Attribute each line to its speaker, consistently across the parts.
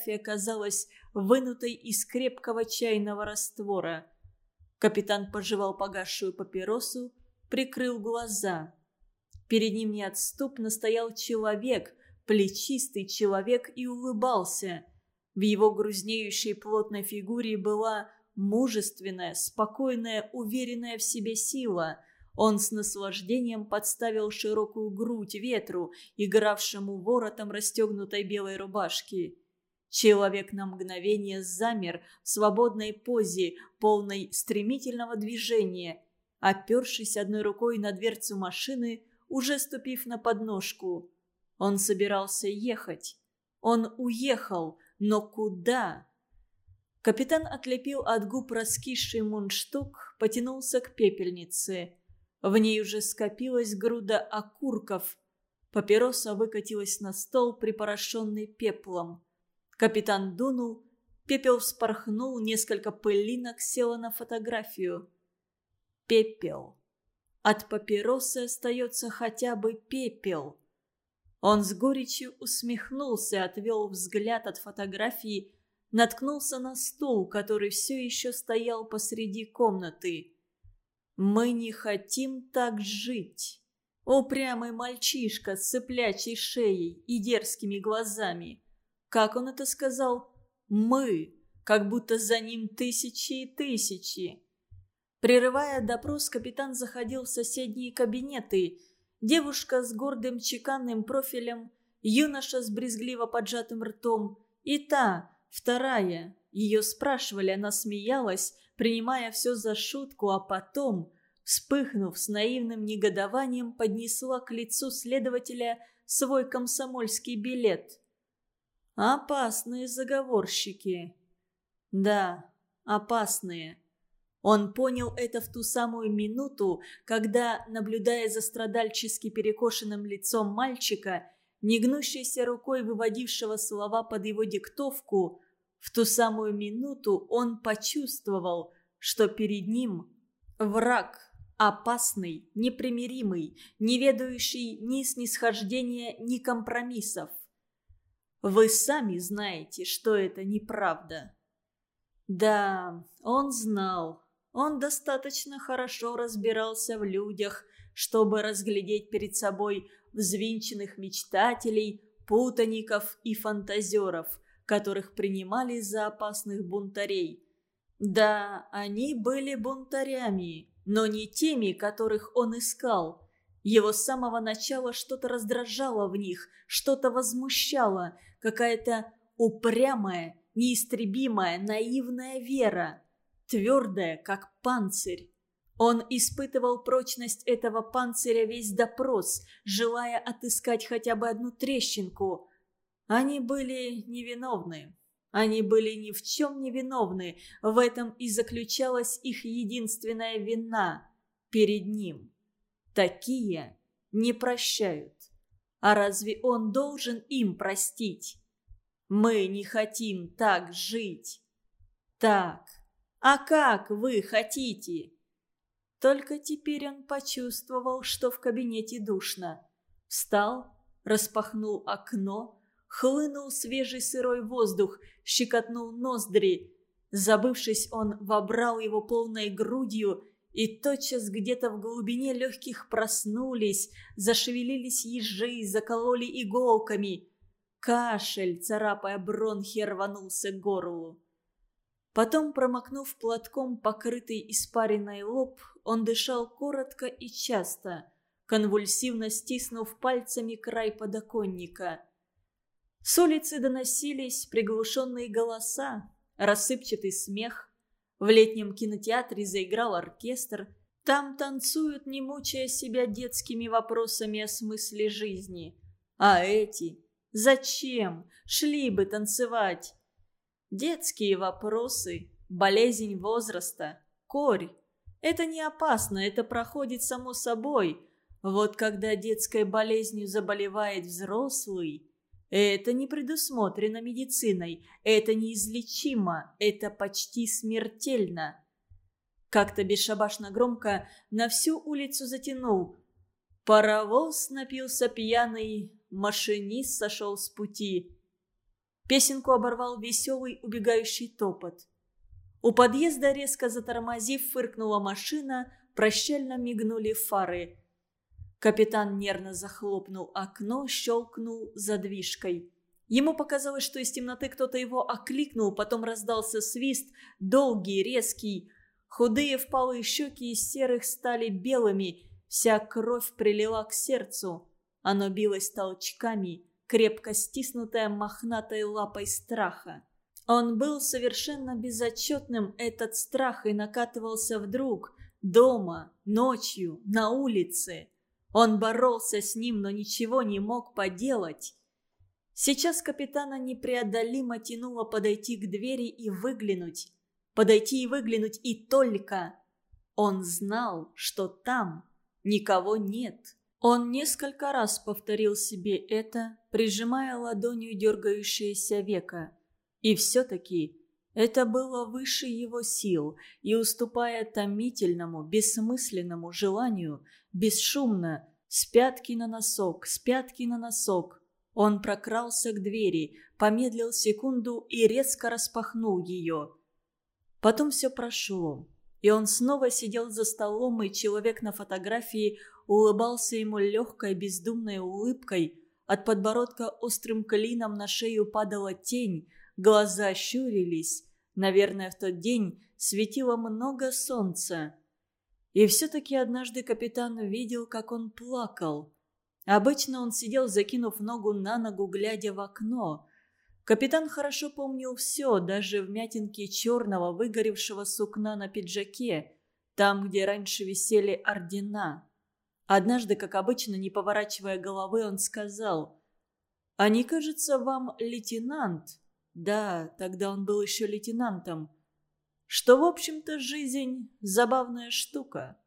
Speaker 1: фотография казалась вынутой из крепкого чайного раствора. Капитан пожевал погасшую папиросу, прикрыл глаза. Перед ним неотступно стоял человек, плечистый человек, и улыбался. В его грузнеющей плотной фигуре была мужественная, спокойная, уверенная в себе сила. Он с наслаждением подставил широкую грудь ветру, игравшему воротом расстегнутой белой рубашки. Человек на мгновение замер в свободной позе, полной стремительного движения, опершись одной рукой на дверцу машины, уже ступив на подножку. Он собирался ехать. Он уехал, но куда? Капитан отлепил от губ раскисший мундштук, потянулся к пепельнице. В ней уже скопилась груда окурков. Папироса выкатилась на стол, припорошенный пеплом. Капитан дунул, пепел вспорхнул, несколько пылинок село на фотографию. Пепел. От папиросы остается хотя бы пепел. Он с горечью усмехнулся, отвел взгляд от фотографии, наткнулся на стул, который все еще стоял посреди комнаты. «Мы не хотим так жить». Упрямый мальчишка с цыплячей шеей и дерзкими глазами. Как он это сказал? «Мы», как будто за ним тысячи и тысячи. Прерывая допрос, капитан заходил в соседние кабинеты. Девушка с гордым чеканным профилем, юноша с брезгливо поджатым ртом и та, Вторая. Ее спрашивали, она смеялась, принимая все за шутку, а потом, вспыхнув с наивным негодованием, поднесла к лицу следователя свой комсомольский билет. Опасные заговорщики. Да, опасные. Он понял это в ту самую минуту, когда, наблюдая за страдальчески перекошенным лицом мальчика, негнущейся рукой выводившего слова под его диктовку, в ту самую минуту он почувствовал, что перед ним враг, опасный, непримиримый, не ведающий ни снисхождения, ни компромиссов. Вы сами знаете, что это неправда. Да, он знал. Он достаточно хорошо разбирался в людях, чтобы разглядеть перед собой взвинченных мечтателей, путаников и фантазеров, которых принимали за опасных бунтарей. Да, они были бунтарями, но не теми, которых он искал. Его с самого начала что-то раздражало в них, что-то возмущало, какая-то упрямая, неистребимая, наивная вера, твердая, как панцирь. Он испытывал прочность этого панциря весь допрос, желая отыскать хотя бы одну трещинку. Они были невиновны. Они были ни в чем не виновны. В этом и заключалась их единственная вина перед ним. Такие не прощают. А разве он должен им простить? Мы не хотим так жить. Так, а как вы хотите? Только теперь он почувствовал, что в кабинете душно. Встал, распахнул окно, хлынул свежий сырой воздух, щекотнул ноздри. Забывшись, он вобрал его полной грудью, и тотчас где-то в глубине легких проснулись, зашевелились ежи, закололи иголками. Кашель, царапая бронхи, рванулся к горлу. Потом, промокнув платком покрытый испаренной лоб, он дышал коротко и часто, конвульсивно стиснув пальцами край подоконника. С улицы доносились приглушенные голоса, рассыпчатый смех. В летнем кинотеатре заиграл оркестр. Там танцуют, не мучая себя детскими вопросами о смысле жизни. А эти? Зачем? Шли бы танцевать. Детские вопросы, болезнь возраста, корь. Это не опасно, это проходит само собой. Вот когда детской болезнью заболевает взрослый, это не предусмотрено медициной, это неизлечимо, это почти смертельно. Как-то бесшабашно громко на всю улицу затянул. Паровоз напился пьяный, машинист сошел с пути. Песенку оборвал веселый убегающий топот. У подъезда, резко затормозив, фыркнула машина, прощально мигнули фары. Капитан нервно захлопнул окно, щелкнул задвижкой. Ему показалось, что из темноты кто-то его окликнул, потом раздался свист, долгий, резкий. Худые впалые щеки из серых стали белыми, вся кровь прилила к сердцу. Оно билось толчками, крепко стиснутое мохнатой лапой страха. Он был совершенно безотчетным, этот страх, и накатывался вдруг, дома, ночью, на улице. Он боролся с ним, но ничего не мог поделать. Сейчас капитана непреодолимо тянуло подойти к двери и выглянуть. Подойти и выглянуть и только. Он знал, что там никого нет. Он несколько раз повторил себе это, прижимая ладонью дергающееся века. И все-таки это было выше его сил, и уступая томительному, бессмысленному желанию, бесшумно, с пятки на носок, с пятки на носок, он прокрался к двери, помедлил секунду и резко распахнул ее. Потом все прошло, и он снова сидел за столом, и человек на фотографии улыбался ему легкой бездумной улыбкой. От подбородка острым клином на шею падала тень, глаза щурились. Наверное, в тот день светило много солнца. И все-таки однажды капитан видел, как он плакал – Обычно он сидел, закинув ногу на ногу, глядя в окно. Капитан хорошо помнил все, даже вмятинки черного выгоревшего сукна на пиджаке, там, где раньше висели ордена. Однажды, как обычно, не поворачивая головы, он сказал, «А не кажется вам лейтенант?» Да, тогда он был еще лейтенантом. Что, в общем-то, жизнь – забавная штука.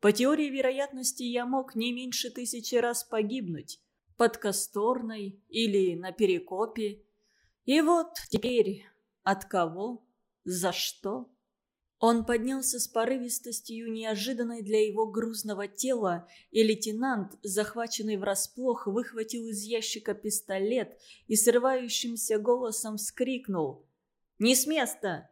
Speaker 1: По теории вероятности я мог не меньше тысячи раз погибнуть. Под Касторной или на Перекопе. И вот теперь от кого? За что? Он поднялся с порывистостью, неожиданной для его грузного тела, и лейтенант, захваченный врасплох, выхватил из ящика пистолет и срывающимся голосом вскрикнул «Не с места!».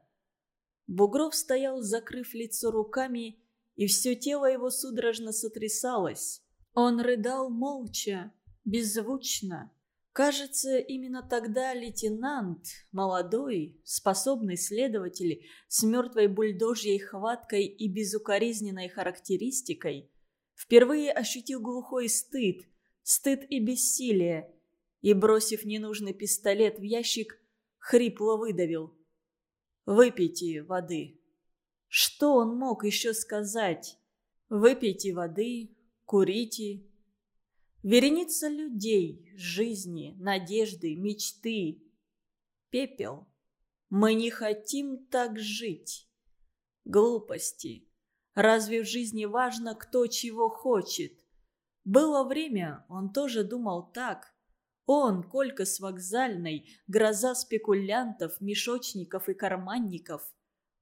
Speaker 1: Бугров стоял, закрыв лицо руками, и все тело его судорожно сотрясалось. Он рыдал молча, беззвучно. Кажется, именно тогда лейтенант, молодой, способный следователь, с мертвой бульдожьей хваткой и безукоризненной характеристикой, впервые ощутил глухой стыд, стыд и бессилие, и, бросив ненужный пистолет в ящик, хрипло выдавил. «Выпейте воды». Что он мог еще сказать? Выпейте воды, курите. Вереница людей, жизни, надежды, мечты. Пепел. Мы не хотим так жить. Глупости. Разве в жизни важно, кто чего хочет? Было время, он тоже думал так. Он, Колька с вокзальной, гроза спекулянтов, мешочников и карманников.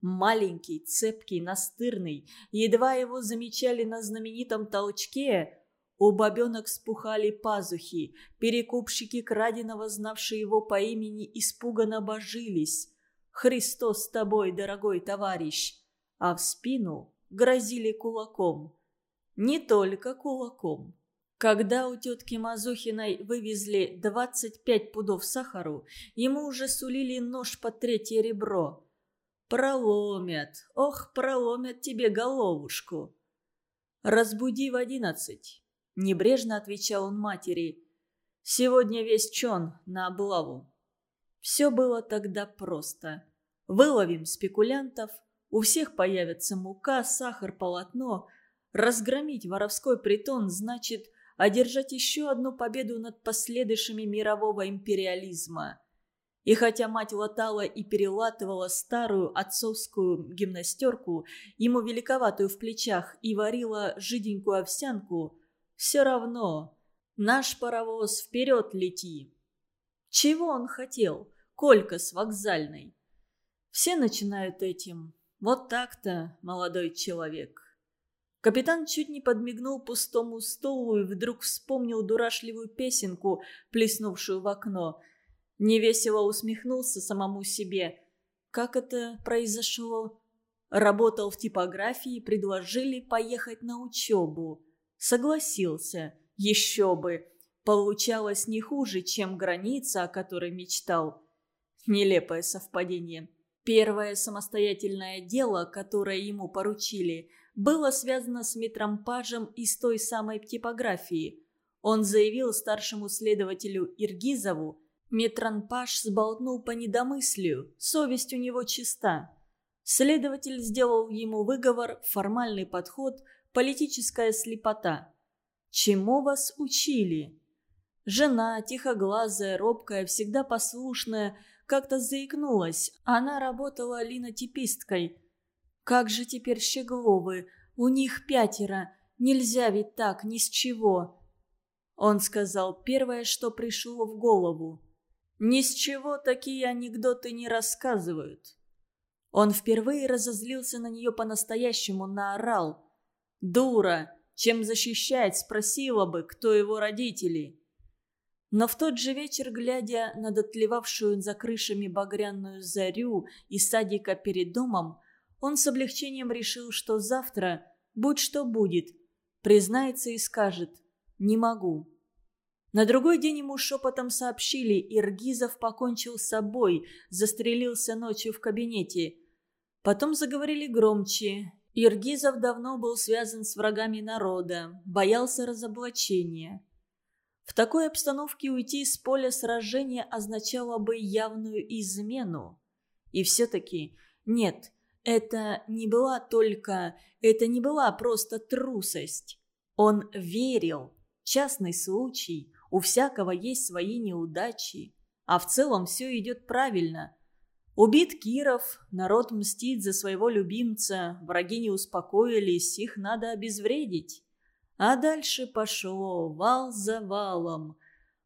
Speaker 1: Маленький, цепкий, настырный. Едва его замечали на знаменитом толчке, у бабенок спухали пазухи. Перекупщики краденого, знавшие его по имени, испуганно божились. «Христос с тобой, дорогой товарищ!» А в спину грозили кулаком. Не только кулаком. Когда у тетки Мазухиной вывезли 25 пудов сахару, ему уже сулили нож под третье ребро. Проломят, ох, проломят тебе головушку. Разбуди в одиннадцать. Небрежно отвечал он матери. Сегодня весь чон на облаву. Все было тогда просто. Выловим спекулянтов, у всех появится мука, сахар, полотно. Разгромить воровской притон значит одержать еще одну победу над последующими мирового империализма. И хотя мать латала и перелатывала старую отцовскую гимнастерку, ему великоватую в плечах, и варила жиденькую овсянку, все равно наш паровоз вперед лети. Чего он хотел? Колька с вокзальной. Все начинают этим. Вот так-то, молодой человек. Капитан чуть не подмигнул пустому столу и вдруг вспомнил дурашливую песенку, плеснувшую в окно – Невесело усмехнулся самому себе. Как это произошло? Работал в типографии, предложили поехать на учебу. Согласился. Еще бы. Получалось не хуже, чем граница, о которой мечтал. Нелепое совпадение. Первое самостоятельное дело, которое ему поручили, было связано с метромпажем из той самой типографии. Он заявил старшему следователю Иргизову, метронпаж сболтнул по недомыслию, совесть у него чиста. Следователь сделал ему выговор, формальный подход, политическая слепота. Чему вас учили? Жена, тихоглазая, робкая, всегда послушная, как-то заикнулась. Она работала линотиписткой. Как же теперь Щегловы? У них пятеро. Нельзя ведь так, ни с чего. Он сказал первое, что пришло в голову. Ни с чего такие анекдоты не рассказывают. Он впервые разозлился на нее по-настоящему, наорал. «Дура! Чем защищать, спросила бы, кто его родители?» Но в тот же вечер, глядя на дотлевавшую за крышами багряную зарю и садика перед домом, он с облегчением решил, что завтра, будь что будет, признается и скажет «не могу». На другой день ему шепотом сообщили, Иргизов покончил с собой, застрелился ночью в кабинете. Потом заговорили громче. Иргизов давно был связан с врагами народа, боялся разоблачения. В такой обстановке уйти с поля сражения означало бы явную измену. И все-таки нет, это не была только... Это не была просто трусость. Он верил. Частный случай. У всякого есть свои неудачи. А в целом все идет правильно. Убит Киров, народ мстит за своего любимца, враги не успокоились, их надо обезвредить. А дальше пошло вал за валом.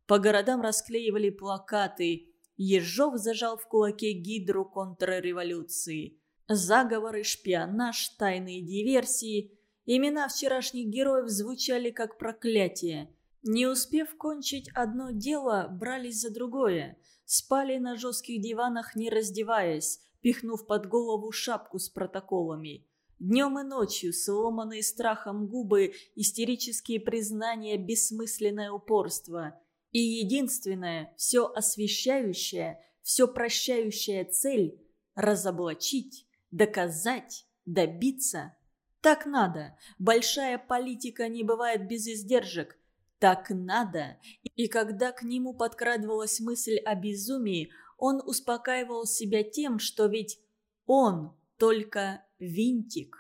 Speaker 1: По городам расклеивали плакаты. Ежов зажал в кулаке гидру контрреволюции. Заговоры, шпионаж, тайные диверсии. Имена вчерашних героев звучали как проклятие. Не успев кончить одно дело, брались за другое. Спали на жестких диванах, не раздеваясь, пихнув под голову шапку с протоколами. Днем и ночью сломанные страхом губы, истерические признания, бессмысленное упорство. И единственная, все освещающая, все прощающая цель – разоблачить, доказать, добиться. Так надо. Большая политика не бывает без издержек. Так надо. И когда к нему подкрадывалась мысль о безумии, он успокаивал себя тем, что ведь он только винтик.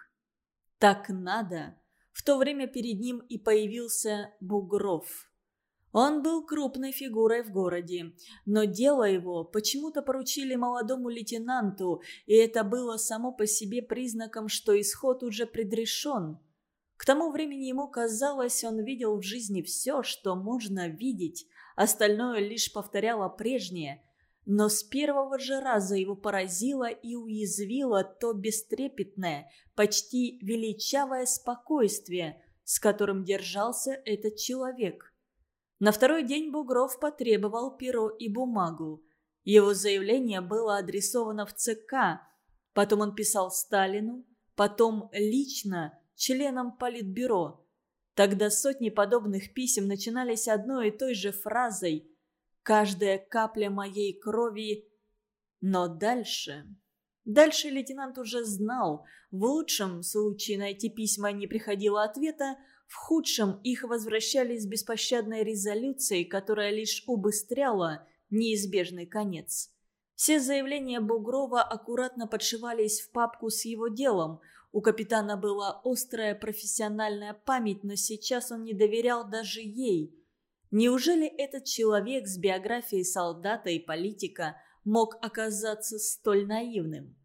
Speaker 1: Так надо. В то время перед ним и появился Бугров. Он был крупной фигурой в городе, но дело его почему-то поручили молодому лейтенанту, и это было само по себе признаком, что исход уже предрешен. К тому времени ему казалось, он видел в жизни все, что можно видеть, остальное лишь повторяло прежнее – но с первого же раза его поразило и уязвило то бестрепетное, почти величавое спокойствие, с которым держался этот человек. На второй день Бугров потребовал перо и бумагу. Его заявление было адресовано в ЦК, потом он писал Сталину, потом лично членам Политбюро. Тогда сотни подобных писем начинались одной и той же фразой – каждая капля моей крови. Но дальше... Дальше лейтенант уже знал. В лучшем случае на эти письма не приходило ответа, в худшем их возвращали с беспощадной резолюцией, которая лишь убыстряла неизбежный конец. Все заявления Бугрова аккуратно подшивались в папку с его делом. У капитана была острая профессиональная память, но сейчас он не доверял даже ей – Неужели этот человек с биографией солдата и политика мог оказаться столь наивным?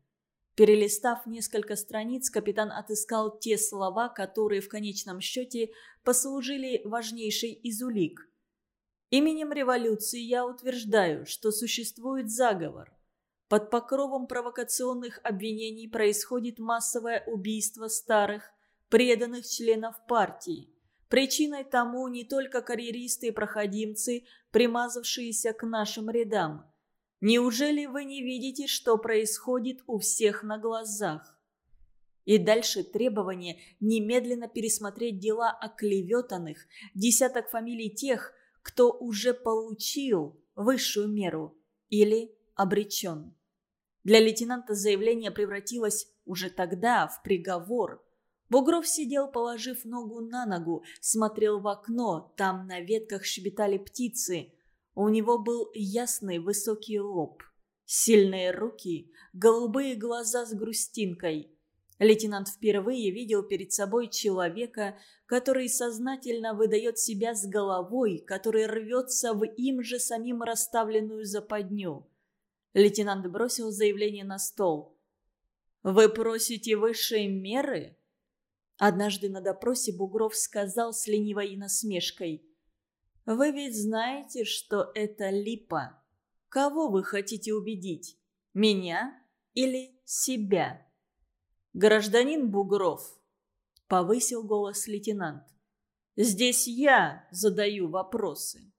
Speaker 1: Перелистав несколько страниц, капитан отыскал те слова, которые в конечном счете послужили важнейшей из улик. Именем революции я утверждаю, что существует заговор. Под покровом провокационных обвинений происходит массовое убийство старых, преданных членов партии. Причиной тому не только карьеристы и проходимцы, примазавшиеся к нашим рядам. Неужели вы не видите, что происходит у всех на глазах? И дальше требование немедленно пересмотреть дела оклеветанных, десяток фамилий тех, кто уже получил высшую меру или обречен. Для лейтенанта заявление превратилось уже тогда в приговор. Бугров сидел, положив ногу на ногу, смотрел в окно, там на ветках щебетали птицы – у него был ясный высокий лоб, сильные руки, голубые глаза с грустинкой. Лейтенант впервые видел перед собой человека, который сознательно выдает себя с головой, который рвется в им же самим расставленную западню. Лейтенант бросил заявление на стол. «Вы просите высшей меры?» Однажды на допросе Бугров сказал с ленивой насмешкой – вы ведь знаете, что это липа. Кого вы хотите убедить? Меня или себя? Гражданин Бугров, повысил голос лейтенант. Здесь я задаю вопросы.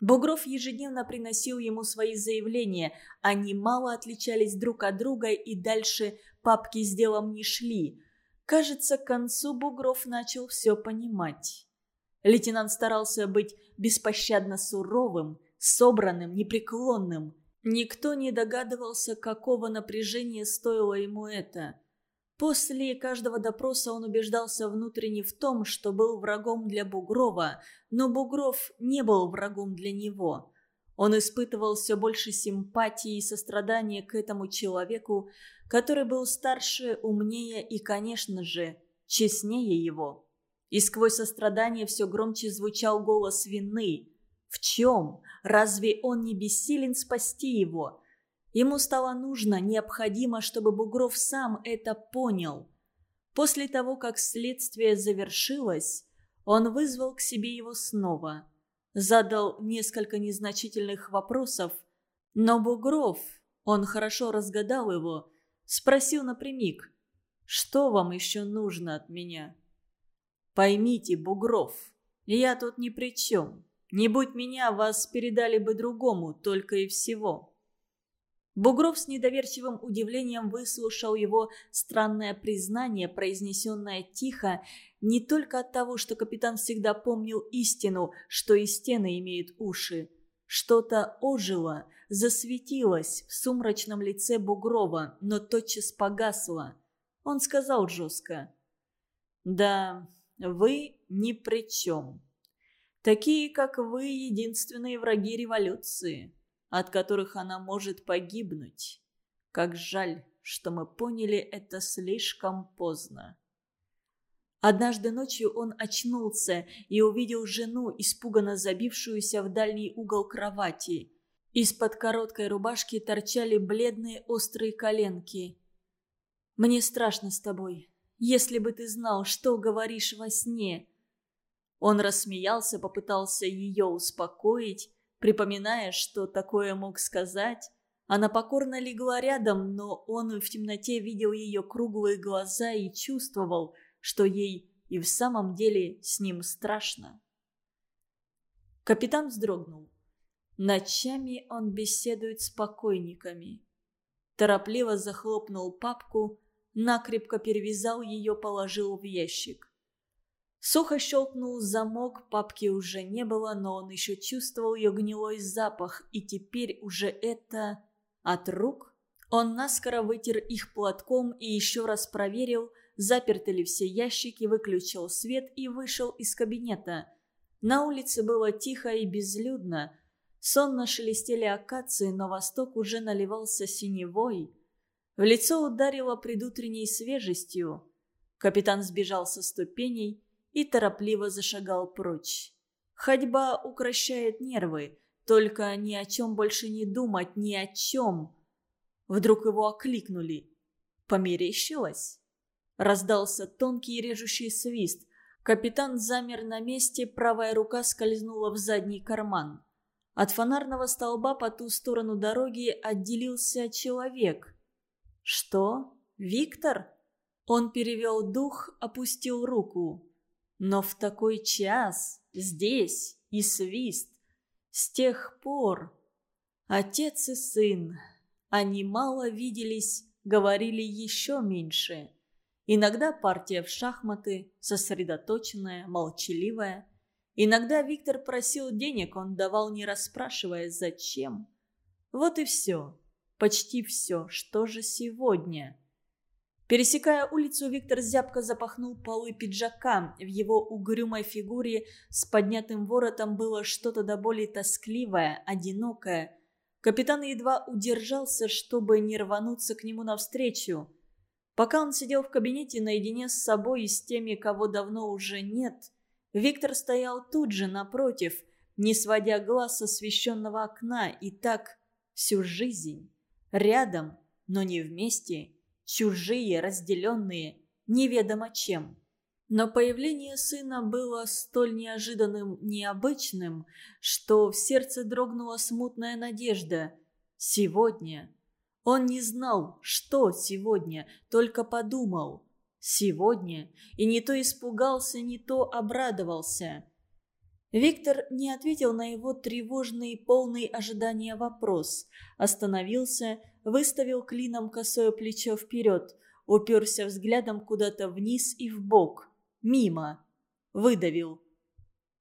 Speaker 1: Бугров ежедневно приносил ему свои заявления. Они мало отличались друг от друга и дальше папки с делом не шли. Кажется, к концу Бугров начал все понимать. Лейтенант старался быть беспощадно суровым, собранным, непреклонным. Никто не догадывался, какого напряжения стоило ему это. После каждого допроса он убеждался внутренне в том, что был врагом для Бугрова, но Бугров не был врагом для него. Он испытывал все больше симпатии и сострадания к этому человеку, который был старше, умнее и, конечно же, честнее его. И сквозь сострадание все громче звучал голос вины. В чем? Разве он не бессилен спасти его? Ему стало нужно, необходимо, чтобы Бугров сам это понял. После того, как следствие завершилось, он вызвал к себе его снова. Задал несколько незначительных вопросов, но Бугров, он хорошо разгадал его, спросил напрямик, «Что вам еще нужно от меня?» Поймите, Бугров, я тут ни при чем. Не будь меня, вас передали бы другому, только и всего». Бугров с недоверчивым удивлением выслушал его странное признание, произнесенное тихо, не только от того, что капитан всегда помнил истину, что и стены имеют уши. Что-то ожило, засветилось в сумрачном лице Бугрова, но тотчас погасло. Он сказал жестко. «Да, вы ни при чем. Такие, как вы, единственные враги революции, от которых она может погибнуть. Как жаль, что мы поняли это слишком поздно. Однажды ночью он очнулся и увидел жену, испуганно забившуюся в дальний угол кровати. Из-под короткой рубашки торчали бледные острые коленки. «Мне страшно с тобой если бы ты знал, что говоришь во сне». Он рассмеялся, попытался ее успокоить, припоминая, что такое мог сказать. Она покорно легла рядом, но он в темноте видел ее круглые глаза и чувствовал, что ей и в самом деле с ним страшно. Капитан вздрогнул. Ночами он беседует с покойниками. Торопливо захлопнул папку, накрепко перевязал ее, положил в ящик. Сухо щелкнул замок, папки уже не было, но он еще чувствовал ее гнилой запах, и теперь уже это от рук. Он наскоро вытер их платком и еще раз проверил, заперты ли все ящики, выключил свет и вышел из кабинета. На улице было тихо и безлюдно. Сонно шелестели акации, но восток уже наливался синевой. В лицо ударило предутренней свежестью. Капитан сбежал со ступеней и торопливо зашагал прочь. Ходьба укращает нервы, только ни о чем больше не думать, ни о чем. Вдруг его окликнули. Померещилось. Раздался тонкий режущий свист. Капитан замер на месте, правая рука скользнула в задний карман. От фонарного столба по ту сторону дороги отделился человек. «Что? Виктор?» Он перевел дух, опустил руку. «Но в такой час, здесь, и свист. С тех пор...» Отец и сын. Они мало виделись, говорили еще меньше. Иногда партия в шахматы, сосредоточенная, молчаливая. Иногда Виктор просил денег, он давал, не расспрашивая, зачем. Вот и все. Почти все. Что же сегодня? Пересекая улицу, Виктор зябко запахнул полы пиджака. В его угрюмой фигуре с поднятым воротом было что-то до боли тоскливое, одинокое. Капитан едва удержался, чтобы не рвануться к нему навстречу. Пока он сидел в кабинете наедине с собой и с теми, кого давно уже нет, Виктор стоял тут же, напротив, не сводя глаз с освещенного окна, и так всю жизнь. Рядом, но не вместе – чужие, разделенные, неведомо чем. Но появление сына было столь неожиданным, необычным, что в сердце дрогнула смутная надежда. Сегодня. Он не знал, что сегодня, только подумал. Сегодня. И не то испугался, не то обрадовался. Виктор не ответил на его тревожный, полный ожидания вопрос. Остановился, выставил клином косое плечо вперед, уперся взглядом куда-то вниз и в бок, мимо. Выдавил.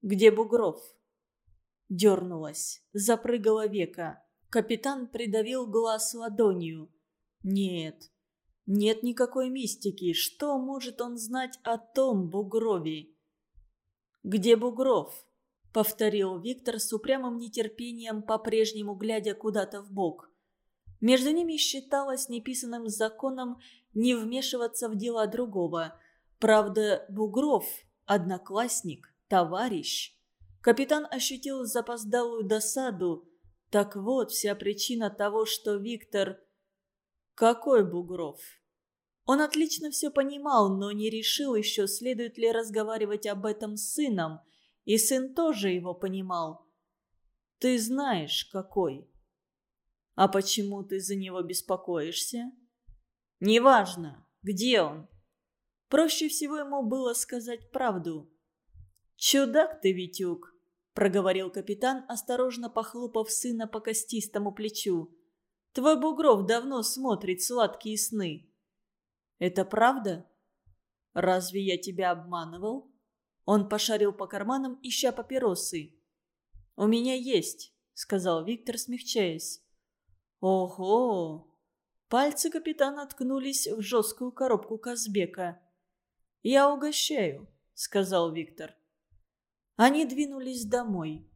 Speaker 1: «Где Бугров?» Дернулась, запрыгала века. Капитан придавил глаз ладонью. «Нет, нет никакой мистики. Что может он знать о том Бугрове?» «Где Бугров?» — повторил Виктор с упрямым нетерпением, по-прежнему глядя куда-то в бок. Между ними считалось неписанным законом не вмешиваться в дела другого. Правда, Бугров – одноклассник, товарищ. Капитан ощутил запоздалую досаду. Так вот, вся причина того, что Виктор... Какой Бугров? Он отлично все понимал, но не решил еще, следует ли разговаривать об этом с сыном. И сын тоже его понимал. «Ты знаешь, какой». «А почему ты за него беспокоишься?» «Неважно, где он?» Проще всего ему было сказать правду. «Чудак ты, Витюк!» – проговорил капитан, осторожно похлопав сына по костистому плечу. «Твой Бугров давно смотрит сладкие сны». «Это правда? Разве я тебя обманывал?» Он пошарил по карманам, ища папиросы. «У меня есть», — сказал Виктор, смягчаясь. Ого! Пальцы капитана ткнулись в жесткую коробку Казбека. «Я угощаю», — сказал Виктор. Они двинулись домой.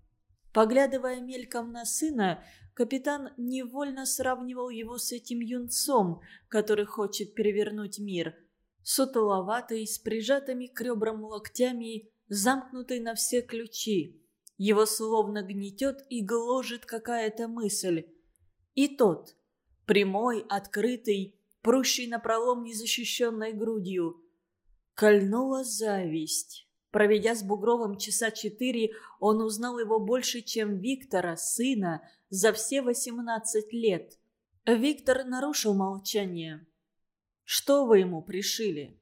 Speaker 1: Поглядывая мельком на сына, капитан невольно сравнивал его с этим юнцом, который хочет перевернуть мир. Сутуловатый, с прижатыми к ребрам локтями, замкнутый на все ключи. Его словно гнетет и гложет какая-то мысль. И тот, прямой, открытый, прущий напролом незащищенной грудью. Кольнула зависть. Проведя с Бугровым часа четыре, он узнал его больше, чем Виктора, сына, за все восемнадцать лет. Виктор нарушил молчание. «Что вы ему пришили?»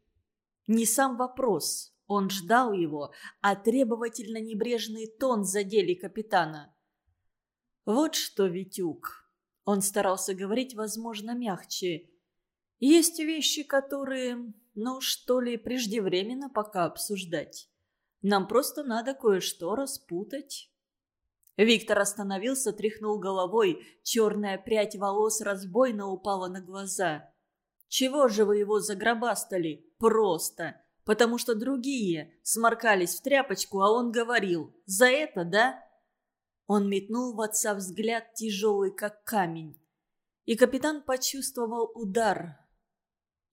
Speaker 1: Не сам вопрос, он ждал его, а требовательно небрежный тон задели капитана. «Вот что, Витюк, он старался говорить, возможно, мягче. Есть вещи, которые, ну, что ли, преждевременно пока обсуждать. Нам просто надо кое-что распутать. Виктор остановился, тряхнул головой. Черная прядь волос разбойно упала на глаза. «Чего же вы его загробастали? Просто. Потому что другие сморкались в тряпочку, а он говорил. За это, да?» Он метнул в отца взгляд тяжелый, как камень. И капитан почувствовал удар.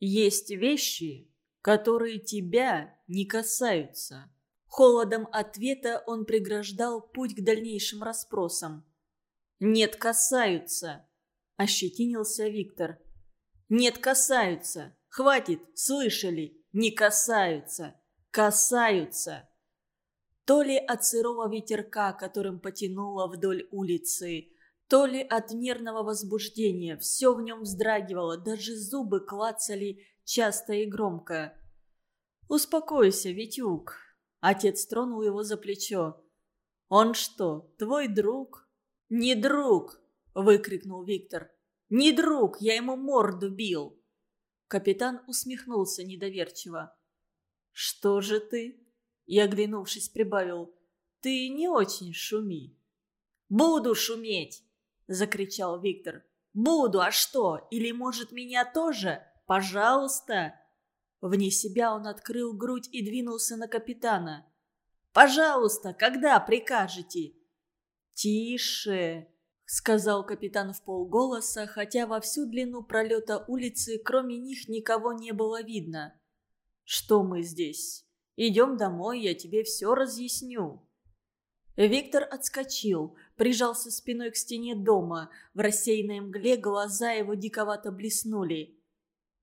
Speaker 1: «Есть вещи, которые тебя не касаются». Холодом ответа он преграждал путь к дальнейшим расспросам. «Нет, касаются!» – ощетинился Виктор. «Нет, касаются! Хватит, слышали! Не касаются! Касаются!» То ли от сырого ветерка, которым потянуло вдоль улицы, то ли от нервного возбуждения. Все в нем вздрагивало, даже зубы клацали часто и громко. «Успокойся, Витюк!» Отец тронул его за плечо. «Он что, твой друг?» «Не друг! выкрикнул Виктор. «Не друг, я ему морду бил!» Капитан усмехнулся недоверчиво. «Что же ты?» Я, оглянувшись, прибавил. «Ты не очень шуми». «Буду шуметь!» – закричал Виктор. «Буду, а что? Или, может, меня тоже? Пожалуйста!» Вне себя он открыл грудь и двинулся на капитана. «Пожалуйста, когда прикажете?» «Тише!» — сказал капитан в полголоса, хотя во всю длину пролета улицы кроме них никого не было видно. «Что мы здесь? Идем домой, я тебе все разъясню». Виктор отскочил, прижался спиной к стене дома. В рассеянной мгле глаза его диковато блеснули.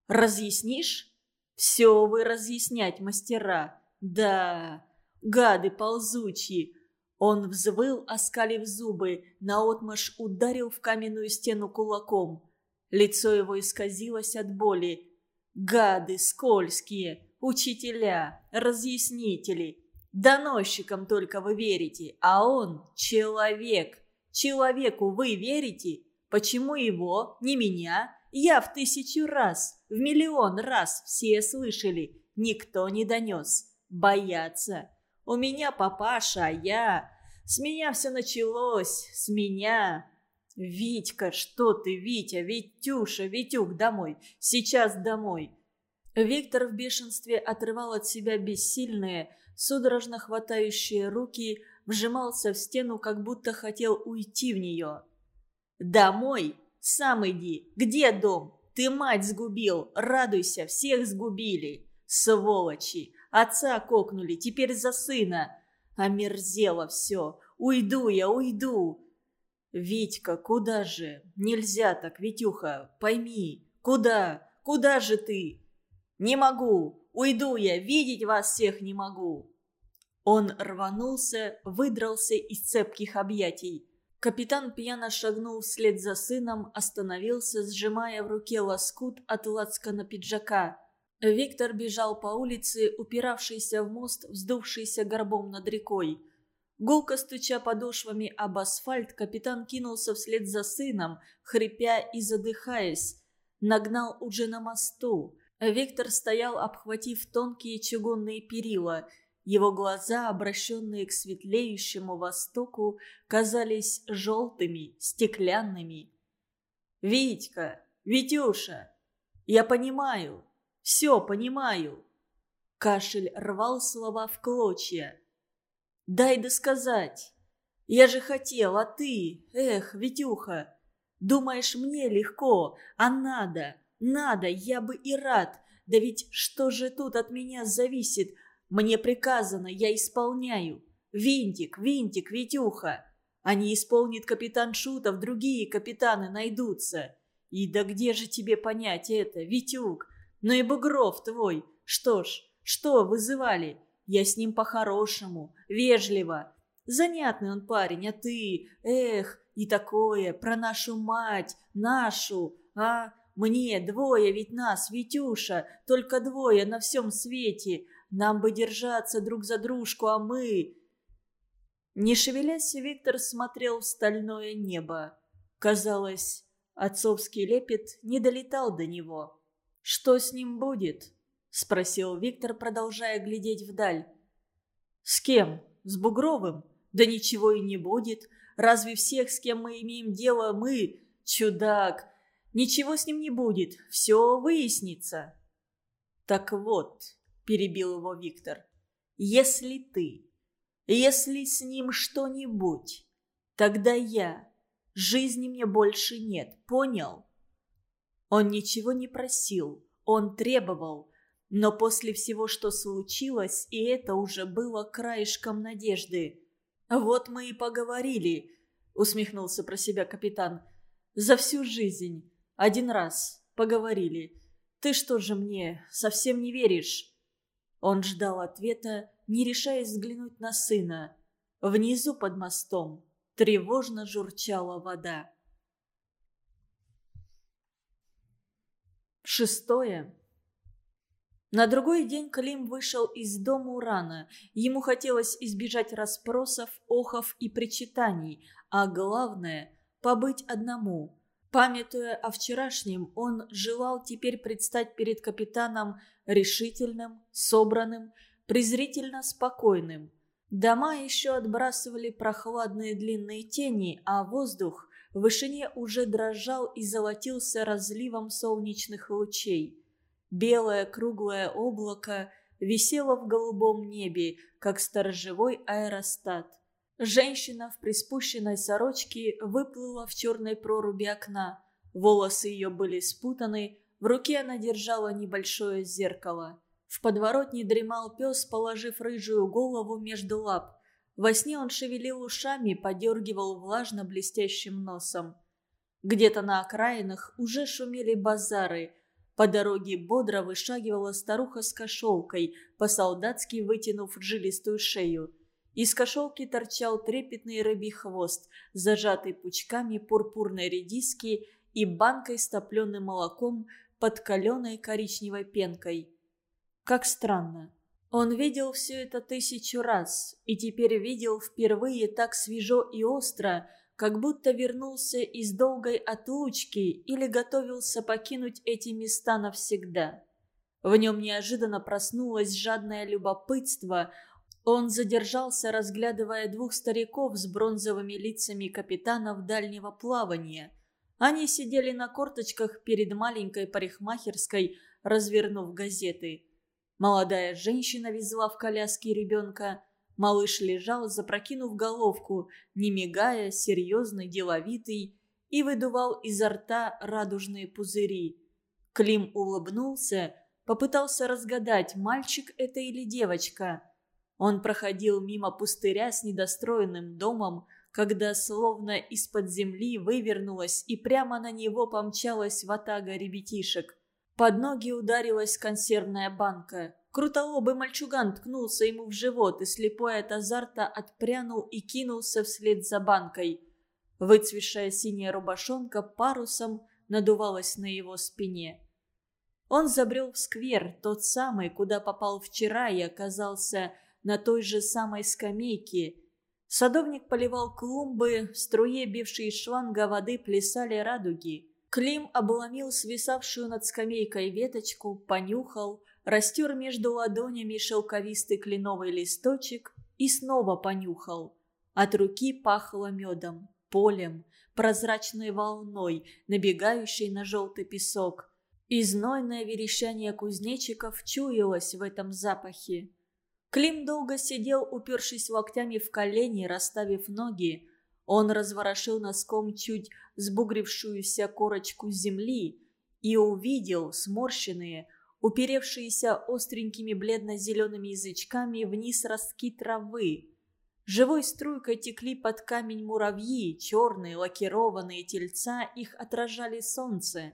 Speaker 1: «Разъяснишь?» «Все вы разъяснять, мастера. Да, гады ползучие». Он взвыл, оскалив зубы, наотмашь ударил в каменную стену кулаком. Лицо его исказилось от боли. «Гады скользкие, учителя, разъяснители. Доносчикам только вы верите, а он – человек. Человеку вы верите? Почему его, не меня? Я в тысячу раз, в миллион раз все слышали. Никто не донес. Боятся. У меня папаша, а я... С меня все началось, с меня. Витька, что ты, Витя, Витюша, Витюк, домой, сейчас домой. Виктор в бешенстве отрывал от себя бессильные, судорожно хватающие руки, вжимался в стену, как будто хотел уйти в нее. «Домой? Сам иди. Где дом? Ты мать сгубил. Радуйся, всех сгубили. Сволочи. Отца кокнули, теперь за сына. Омерзело все. Уйду я, уйду. Витька, куда же? Нельзя так, Витюха, пойми. Куда? Куда же ты? Не могу. Уйду я, видеть вас всех не могу. Он рванулся, выдрался из цепких объятий. Капитан пьяно шагнул вслед за сыном, остановился, сжимая в руке лоскут от лацкана пиджака. Виктор бежал по улице, упиравшийся в мост, вздувшийся горбом над рекой. Гулко стуча подошвами об асфальт, капитан кинулся вслед за сыном, хрипя и задыхаясь. Нагнал уже на мосту. Виктор стоял, обхватив тонкие чугунные перила. Его глаза, обращенные к светлеющему востоку, казались желтыми, стеклянными. «Витька! Витюша! Я понимаю!» Все понимаю». Кашель рвал слова в клочья. «Дай досказать. Я же хотел, а ты, эх, Витюха, думаешь, мне легко, а надо, надо, я бы и рад. Да ведь что же тут от меня зависит? Мне приказано, я исполняю. Винтик, винтик, Витюха. А не исполнит капитан Шутов, другие капитаны найдутся. И да где же тебе понять это, Витюк? Но и Бугров твой. Что ж, что вызывали? Я с ним по-хорошему, вежливо. Занятный он парень, а ты, эх, и такое, про нашу мать, нашу, а? Мне двое ведь нас, Витюша, только двое на всем свете. Нам бы держаться друг за дружку, а мы... Не шевелясь, Виктор смотрел в стальное небо. Казалось, отцовский лепет не долетал до него. «Что с ним будет?» – спросил Виктор, продолжая глядеть вдаль. «С кем? С Бугровым? Да ничего и не будет. Разве всех, с кем мы имеем дело, мы, чудак? Ничего с ним не будет, все выяснится». «Так вот», – перебил его Виктор, – «если ты, если с ним что-нибудь, тогда я, жизни мне больше нет, понял?» Он ничего не просил, он требовал. Но после всего, что случилось, и это уже было краешком надежды. «Вот мы и поговорили», — усмехнулся про себя капитан. «За всю жизнь. Один раз. Поговорили. Ты что же мне, совсем не веришь?» Он ждал ответа, не решаясь взглянуть на сына. Внизу под мостом тревожно журчала вода. Шестое. На другой день Клим вышел из дома рано. Ему хотелось избежать расспросов, охов и причитаний, а главное – побыть одному. Памятуя о вчерашнем, он желал теперь предстать перед капитаном решительным, собранным, презрительно спокойным. Дома еще отбрасывали прохладные длинные тени, а воздух в вышине уже дрожал и золотился разливом солнечных лучей. Белое круглое облако висело в голубом небе, как сторожевой аэростат. Женщина в приспущенной сорочке выплыла в черной проруби окна. Волосы ее были спутаны, в руке она держала небольшое зеркало. В подворотне дремал пес, положив рыжую голову между лап. Во сне он шевелил ушами, подергивал влажно блестящим носом. Где-то на окраинах уже шумели базары. По дороге бодро вышагивала старуха с кошелкой, по-солдатски вытянув жилистую шею. Из кошелки торчал трепетный рыбий хвост, зажатый пучками пурпурной редиски и банкой с топленым молоком под каленой коричневой пенкой. Как странно. Он видел все это тысячу раз, и теперь видел впервые так свежо и остро, как будто вернулся из долгой отлучки или готовился покинуть эти места навсегда. В нем неожиданно проснулось жадное любопытство. Он задержался, разглядывая двух стариков с бронзовыми лицами капитанов дальнего плавания. Они сидели на корточках перед маленькой парикмахерской, развернув газеты. Молодая женщина везла в коляске ребенка. Малыш лежал, запрокинув головку, не мигая, серьезный, деловитый, и выдувал изо рта радужные пузыри. Клим улыбнулся, попытался разгадать, мальчик это или девочка. Он проходил мимо пустыря с недостроенным домом, когда словно из-под земли вывернулась и прямо на него помчалась ватага ребятишек. Под ноги ударилась консервная банка. Крутолобый мальчуган ткнулся ему в живот и слепой от азарта отпрянул и кинулся вслед за банкой. Выцветшая синяя рубашонка парусом надувалась на его спине. Он забрел в сквер, тот самый, куда попал вчера и оказался на той же самой скамейке. Садовник поливал клумбы, в струе, бившей из шланга воды, плясали радуги. Клим обломил свисавшую над скамейкой веточку, понюхал, растер между ладонями шелковистый кленовый листочек и снова понюхал. От руки пахло медом, полем, прозрачной волной, набегающей на желтый песок. И верещание кузнечиков чуялось в этом запахе. Клим долго сидел, упершись локтями в колени, расставив ноги. Он разворошил носком чуть сбугрившуюся корочку земли и увидел сморщенные, уперевшиеся остренькими бледно-зелеными язычками вниз ростки травы. Живой струйкой текли под камень муравьи, черные лакированные тельца, их отражали солнце.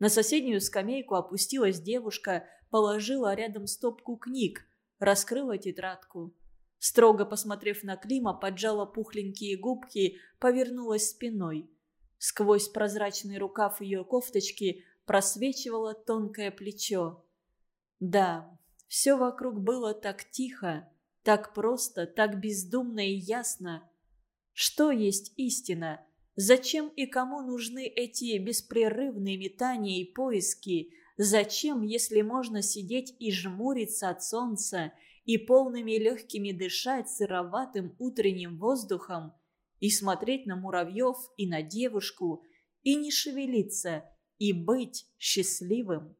Speaker 1: На соседнюю скамейку опустилась девушка, положила рядом стопку книг, раскрыла тетрадку. Строго посмотрев на Клима, поджала пухленькие губки, повернулась спиной. Сквозь прозрачный рукав ее кофточки просвечивало тонкое плечо. Да, все вокруг было так тихо, так просто, так бездумно и ясно. Что есть истина? Зачем и кому нужны эти беспрерывные метания и поиски? Зачем, если можно сидеть и жмуриться от солнца, и полными легкими дышать сыроватым утренним воздухом, и смотреть на муравьев и на девушку, и не шевелиться, и быть счастливым.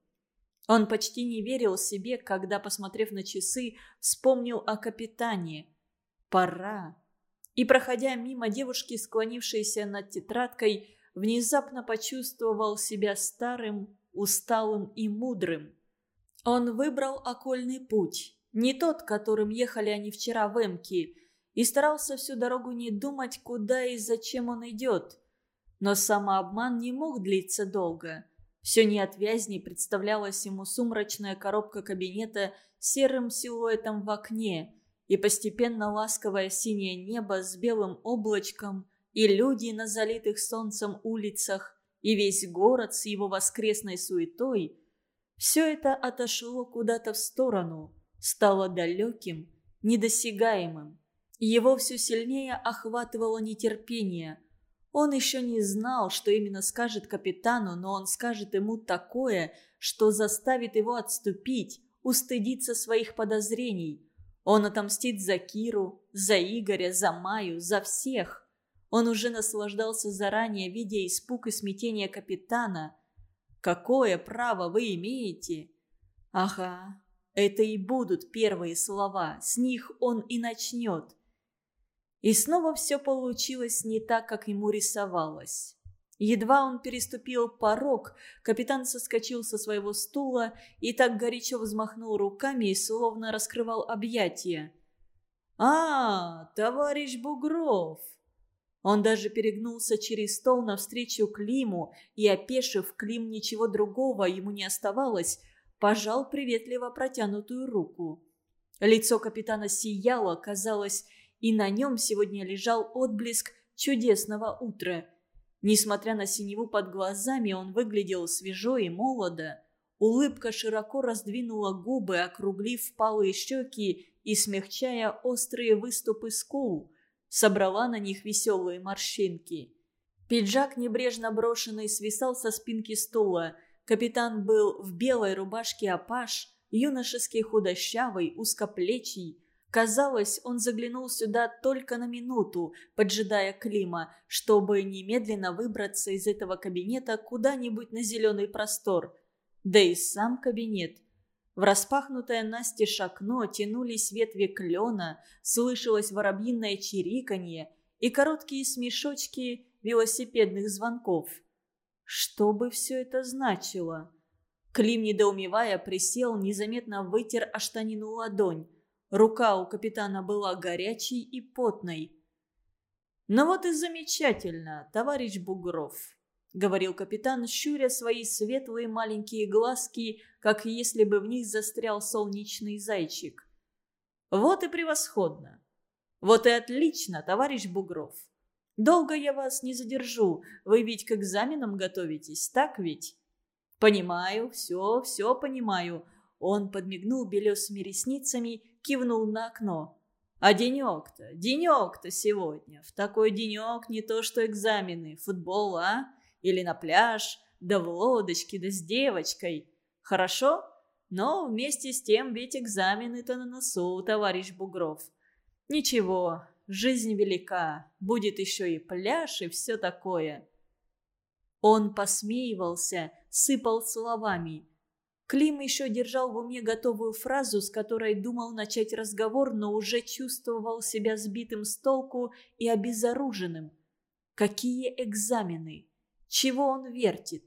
Speaker 1: Он почти не верил себе, когда, посмотрев на часы, вспомнил о капитане. «Пора». И, проходя мимо девушки, склонившейся над тетрадкой, внезапно почувствовал себя старым, усталым и мудрым. Он выбрал окольный путь, не тот, которым ехали они вчера в Эмки, и старался всю дорогу не думать, куда и зачем он идет. Но самообман не мог длиться долго. Все неотвязней представлялась ему сумрачная коробка кабинета серым силуэтом в окне, и постепенно ласковое синее небо с белым облачком, и люди на залитых солнцем улицах, и весь город с его воскресной суетой – все это отошло куда-то в сторону, стало далеким, недосягаемым. Его все сильнее охватывало нетерпение. Он еще не знал, что именно скажет капитану, но он скажет ему такое, что заставит его отступить, устыдиться своих подозрений. Он отомстит за Киру, за Игоря, за Маю, за всех. Он уже наслаждался заранее, видя испуг и смятение капитана. «Какое право вы имеете?» «Ага, это и будут первые слова, с них он и начнет». И снова все получилось не так, как ему рисовалось. Едва он переступил порог, капитан соскочил со своего стула и так горячо взмахнул руками, словно раскрывал объятия. «А, товарищ Бугров!» Он даже перегнулся через стол навстречу Климу, и, опешив, Клим ничего другого ему не оставалось, пожал приветливо протянутую руку. Лицо капитана сияло, казалось, и на нем сегодня лежал отблеск чудесного утра. Несмотря на синеву под глазами, он выглядел свежо и молодо. Улыбка широко раздвинула губы, округлив впалые щеки и смягчая острые выступы скул. Собрала на них веселые морщинки. Пиджак, небрежно брошенный, свисал со спинки стула. Капитан был в белой рубашке апаш, юношеский худощавый, узкоплечий, Казалось, он заглянул сюда только на минуту, поджидая Клима, чтобы немедленно выбраться из этого кабинета куда-нибудь на зеленый простор. Да и сам кабинет. В распахнутое настежь окно тянулись ветви клена, слышалось воробьиное чириканье и короткие смешочки велосипедных звонков. Что бы все это значило? Клим, недоумевая, присел, незаметно вытер о штанину ладонь. Рука у капитана была горячей и потной. «Ну вот и замечательно, товарищ Бугров», — говорил капитан, щуря свои светлые маленькие глазки, как если бы в них застрял солнечный зайчик. «Вот и превосходно. Вот и отлично, товарищ Бугров. Долго я вас не задержу, вы ведь к экзаменам готовитесь, так ведь?» «Понимаю, все, все понимаю». Он подмигнул белесыми ресницами кивнул на окно. «А денек-то, денек-то сегодня. В такой денек не то что экзамены, футбол, а? Или на пляж, да в лодочке, да с девочкой. Хорошо? Но вместе с тем ведь экзамены-то на носу, товарищ Бугров. Ничего, жизнь велика, будет еще и пляж и все такое». Он посмеивался, сыпал словами. Клим еще держал в уме готовую фразу, с которой думал начать разговор, но уже чувствовал себя сбитым с толку и обезоруженным. Какие экзамены? Чего он вертит?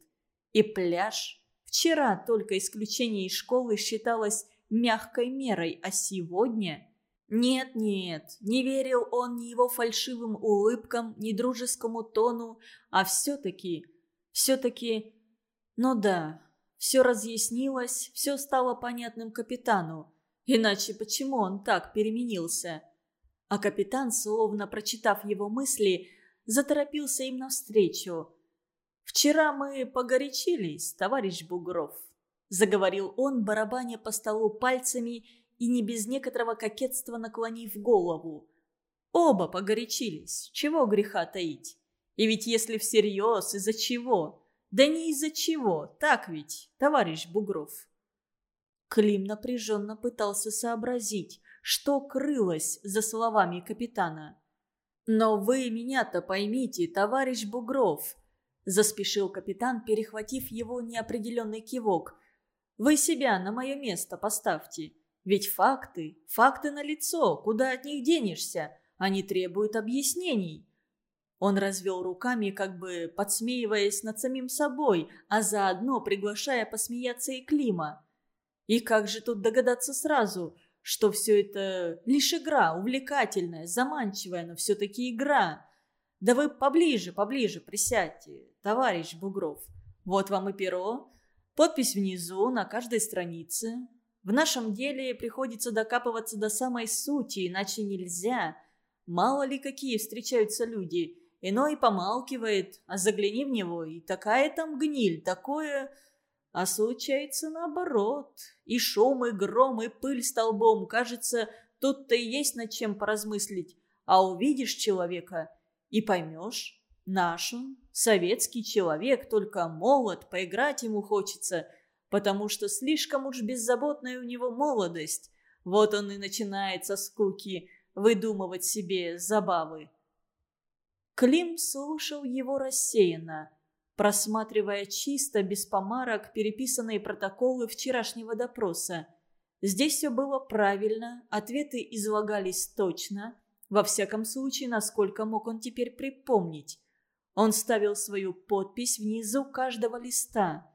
Speaker 1: И пляж? Вчера только исключение из школы считалось мягкой мерой, а сегодня... Нет-нет, не верил он ни его фальшивым улыбкам, ни дружескому тону, а все-таки... Все-таки... Ну да, все разъяснилось, все стало понятным капитану. Иначе почему он так переменился? А капитан, словно прочитав его мысли, заторопился им навстречу. «Вчера мы погорячились, товарищ Бугров», — заговорил он, барабаня по столу пальцами и не без некоторого кокетства наклонив голову. «Оба погорячились, чего греха таить? И ведь если всерьез, из-за чего? Да не из-за чего, так ведь, товарищ Бугров?» Клим напряженно пытался сообразить, что крылось за словами капитана. «Но вы меня-то поймите, товарищ Бугров!» Заспешил капитан, перехватив его неопределенный кивок. «Вы себя на мое место поставьте. Ведь факты, факты налицо, куда от них денешься? Они требуют объяснений. Он развел руками, как бы подсмеиваясь над самим собой, а заодно приглашая посмеяться и Клима. И как же тут догадаться сразу, что все это лишь игра, увлекательная, заманчивая, но все-таки игра. Да вы поближе, поближе присядьте, товарищ Бугров. Вот вам и перо, подпись внизу на каждой странице. В нашем деле приходится докапываться до самой сути, иначе нельзя. Мало ли какие встречаются люди – Иной помалкивает, а загляни в него, и такая там гниль, такое... А случается наоборот. И шум, и гром, и пыль столбом. Кажется, тут-то и есть над чем поразмыслить. А увидишь человека и поймешь. Наш он, советский человек, только молод, поиграть ему хочется, потому что слишком уж беззаботная у него молодость. Вот он и начинает со скуки выдумывать себе забавы. Клим слушал его рассеянно, просматривая чисто, без помарок, переписанные протоколы вчерашнего допроса. Здесь все было правильно, ответы излагались точно, во всяком случае, насколько мог он теперь припомнить. Он ставил свою подпись внизу каждого листа.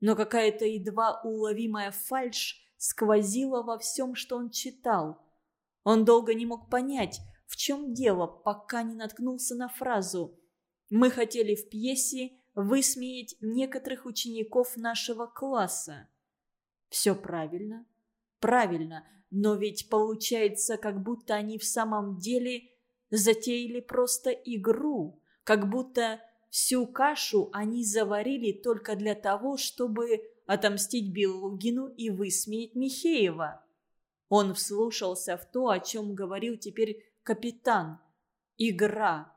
Speaker 1: Но какая-то едва уловимая фальшь сквозила во всем, что он читал. Он долго не мог понять, в чем дело, пока не наткнулся на фразу «Мы хотели в пьесе высмеять некоторых учеников нашего класса». Все правильно, правильно, но ведь получается, как будто они в самом деле затеяли просто игру, как будто всю кашу они заварили только для того, чтобы отомстить Белугину и высмеять Михеева. Он вслушался в то, о чем говорил теперь капитан. Игра.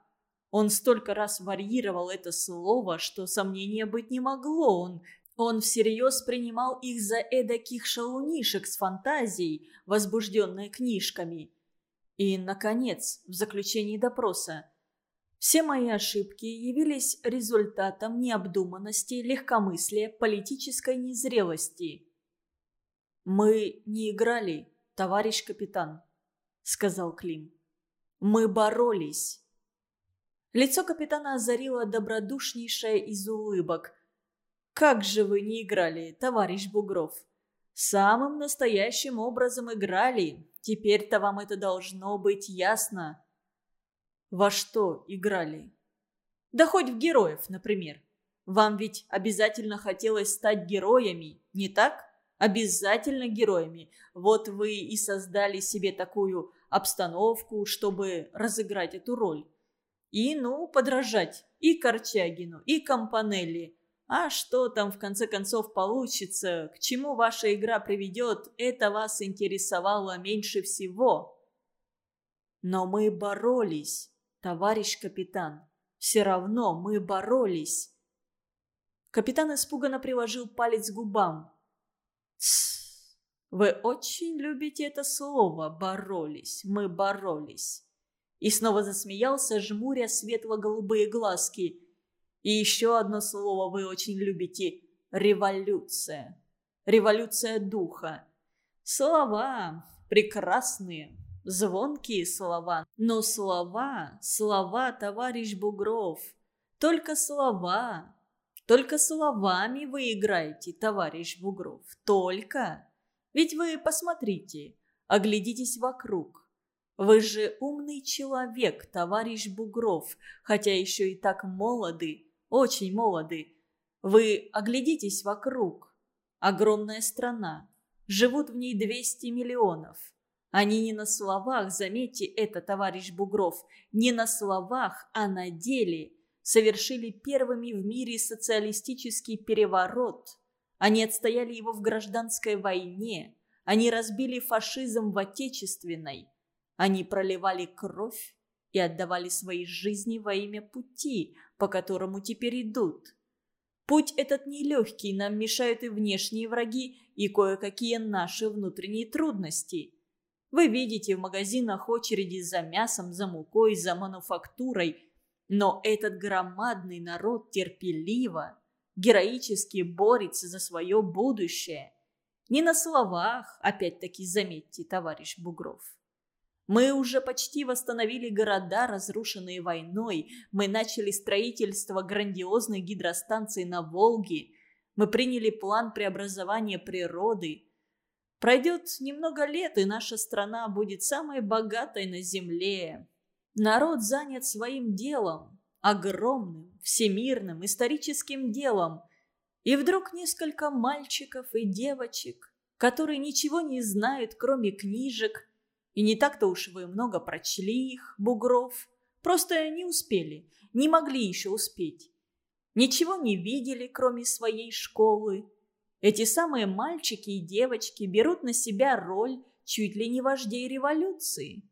Speaker 1: Он столько раз варьировал это слово, что сомнения быть не могло. Он, он всерьез принимал их за эдаких шалунишек с фантазией, возбужденной книжками. И, наконец, в заключении допроса. Все мои ошибки явились результатом необдуманности, легкомыслия, политической незрелости. «Мы не играли, товарищ капитан», — сказал Клим. Мы боролись. Лицо капитана озарило добродушнейшая из улыбок. «Как же вы не играли, товарищ Бугров?» «Самым настоящим образом играли. Теперь-то вам это должно быть ясно». «Во что играли?» «Да хоть в героев, например. Вам ведь обязательно хотелось стать героями, не так?» Обязательно героями. Вот вы и создали себе такую обстановку, чтобы разыграть эту роль. И, ну, подражать и Корчагину, и Компанелли. А что там в конце концов получится, к чему ваша игра приведет, это вас интересовало меньше всего. Но мы боролись, товарищ капитан. Все равно мы боролись. Капитан испуганно приложил палец к губам. «Тссс! Вы очень любите это слово «боролись». Мы боролись». И снова засмеялся, жмуря светло-голубые глазки. И еще одно слово вы очень любите – революция. Революция духа. Слова прекрасные, звонкие слова. Но слова, слова, товарищ Бугров. Только слова, только словами вы играете, товарищ Бугров. Только. Ведь вы посмотрите, оглядитесь вокруг. Вы же умный человек, товарищ Бугров, хотя еще и так молоды, очень молоды. Вы оглядитесь вокруг. Огромная страна. Живут в ней 200 миллионов. Они не на словах, заметьте это, товарищ Бугров, не на словах, а на деле – совершили первыми в мире социалистический переворот. Они отстояли его в гражданской войне. Они разбили фашизм в отечественной. Они проливали кровь и отдавали свои жизни во имя пути, по которому теперь идут. Путь этот нелегкий, нам мешают и внешние враги, и кое-какие наши внутренние трудности. Вы видите в магазинах очереди за мясом, за мукой, за мануфактурой – но этот громадный народ терпеливо, героически борется за свое будущее. Не на словах, опять-таки заметьте, товарищ Бугров. Мы уже почти восстановили города, разрушенные войной. Мы начали строительство грандиозной гидростанции на Волге. Мы приняли план преобразования природы. Пройдет немного лет, и наша страна будет самой богатой на земле. Народ занят своим делом, огромным, всемирным, историческим делом. И вдруг несколько мальчиков и девочек, которые ничего не знают, кроме книжек, и не так-то уж вы много прочли их, бугров, просто не успели, не могли еще успеть. Ничего не видели, кроме своей школы. Эти самые мальчики и девочки берут на себя роль чуть ли не вождей революции.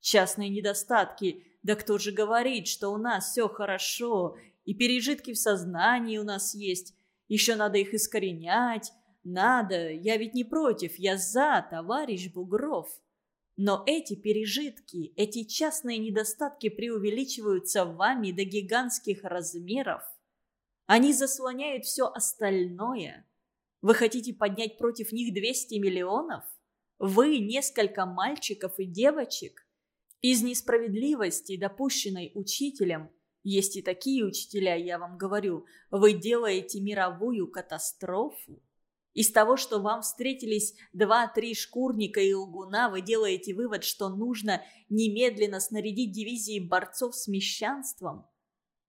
Speaker 1: Частные недостатки, Да кто же говорит, что у нас все хорошо, и пережитки в сознании у нас есть. Еще надо их искоренять. Надо, я ведь не против, я за, товарищ Бугров. Но эти пережитки, эти частные недостатки преувеличиваются вами до гигантских размеров. Они заслоняют все остальное. Вы хотите поднять против них 200 миллионов? Вы, несколько мальчиков и девочек? Из несправедливости, допущенной учителем, есть и такие учителя, я вам говорю, вы делаете мировую катастрофу. Из того, что вам встретились два-три шкурника и лгуна, вы делаете вывод, что нужно немедленно снарядить дивизии борцов с мещанством.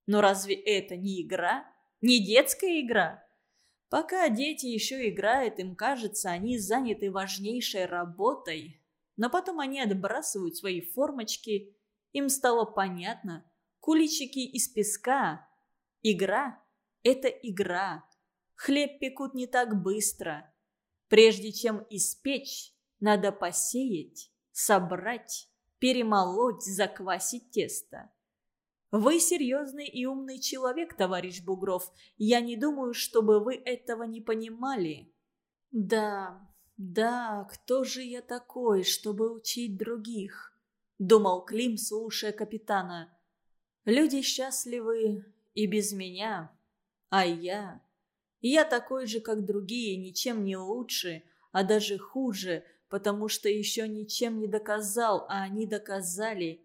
Speaker 1: Но разве это не игра? Не детская игра? Пока дети еще играют, им кажется, они заняты важнейшей работой. Но потом они отбрасывают свои формочки. Им стало понятно. Куличики из песка. Игра – это игра. Хлеб пекут не так быстро. Прежде чем испечь, надо посеять, собрать, перемолоть, заквасить тесто. Вы серьезный и умный человек, товарищ Бугров. Я не думаю, чтобы вы этого не понимали. Да, да, кто же я такой, чтобы учить других? Думал Клим, слушая капитана. Люди счастливы и без меня, а я... Я такой же, как другие, ничем не лучше, а даже хуже, потому что еще ничем не доказал, а они доказали.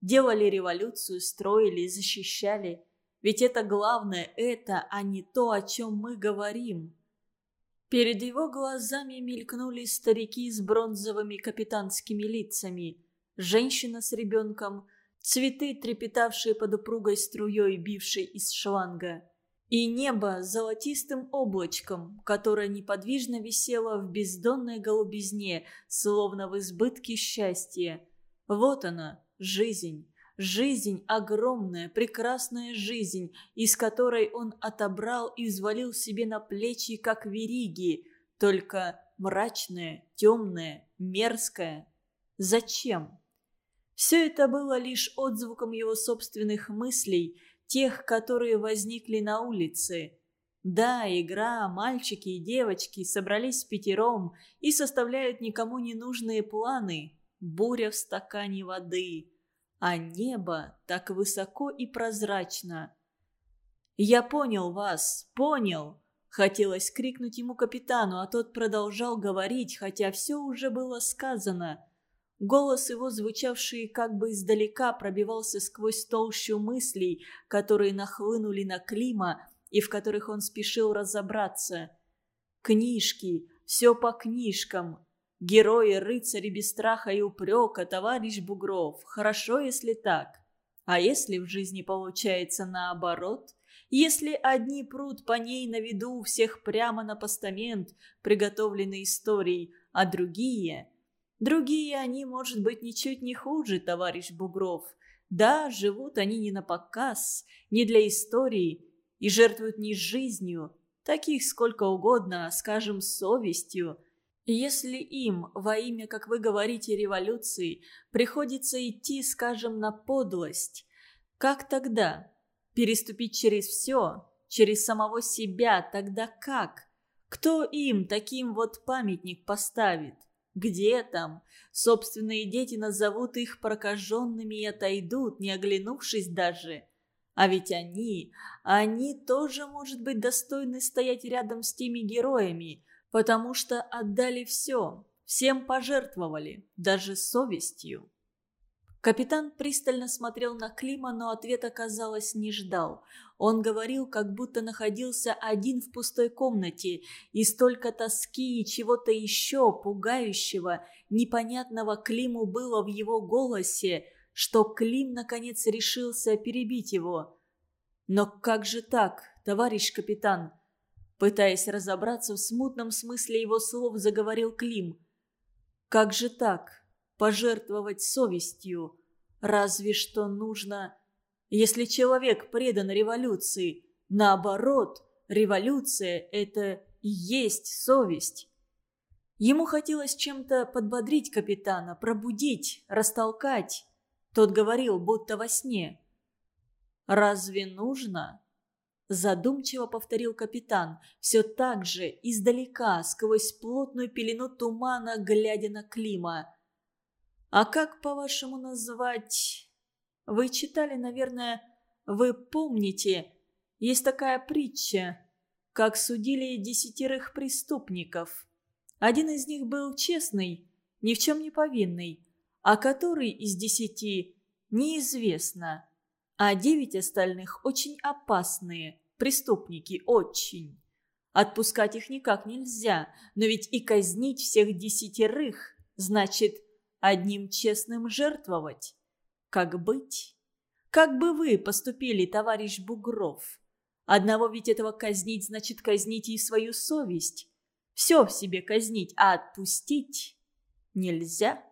Speaker 1: Делали революцию, строили, защищали. Ведь это главное, это, а не то, о чем мы говорим. Перед его глазами мелькнули старики с бронзовыми капитанскими лицами, женщина с ребенком, цветы, трепетавшие под упругой струей, бившей из шланга и небо золотистым облачком, которое неподвижно висело в бездонной голубизне, словно в избытке счастья. Вот она, жизнь. Жизнь, огромная, прекрасная жизнь, из которой он отобрал и взвалил себе на плечи, как вериги, только мрачная, темная, мерзкая. Зачем? Все это было лишь отзвуком его собственных мыслей, тех, которые возникли на улице. Да, игра, мальчики и девочки собрались пятером и составляют никому не нужные планы. Буря в стакане воды. А небо так высоко и прозрачно. «Я понял вас, понял!» Хотелось крикнуть ему капитану, а тот продолжал говорить, хотя все уже было сказано. Голос его, звучавший как бы издалека, пробивался сквозь толщу мыслей, которые нахлынули на Клима и в которых он спешил разобраться. Книжки, все по книжкам. Герои, рыцари без страха и упрека, товарищ Бугров. Хорошо, если так. А если в жизни получается наоборот? Если одни прут по ней на виду всех прямо на постамент, приготовленный историей, а другие... Другие они, может быть, ничуть не хуже, товарищ Бугров. Да, живут они не на показ, не для истории, и жертвуют не жизнью, таких сколько угодно, скажем, совестью. Если им во имя, как вы говорите, революции приходится идти, скажем, на подлость, как тогда? Переступить через все, через самого себя, тогда как? Кто им таким вот памятник поставит? Где там? Собственные дети назовут их прокаженными и отойдут, не оглянувшись даже. А ведь они, они тоже, может быть, достойны стоять рядом с теми героями, потому что отдали все, всем пожертвовали, даже совестью. Капитан пристально смотрел на Клима, но ответа, казалось, не ждал. Он говорил, как будто находился один в пустой комнате, и столько тоски и чего-то еще пугающего, непонятного Климу было в его голосе, что Клим, наконец, решился перебить его. «Но как же так, товарищ капитан?» Пытаясь разобраться в смутном смысле его слов, заговорил Клим. «Как же так? Пожертвовать совестью? Разве что нужно...» Если человек предан революции, наоборот, революция – это и есть совесть. Ему хотелось чем-то подбодрить капитана, пробудить, растолкать. Тот говорил, будто во сне. «Разве нужно?» Задумчиво повторил капитан, все так же, издалека, сквозь плотную пелену тумана, глядя на Клима. «А как, по-вашему, назвать...» «Вы читали, наверное, вы помните, есть такая притча, как судили десятерых преступников. Один из них был честный, ни в чем не повинный, а который из десяти неизвестно, а девять остальных очень опасные, преступники очень. Отпускать их никак нельзя, но ведь и казнить всех десятерых значит одним честным жертвовать. Как быть? Как бы вы поступили, товарищ Бугров? Одного ведь этого казнить значит казнить и свою совесть. Все в себе казнить, а отпустить нельзя.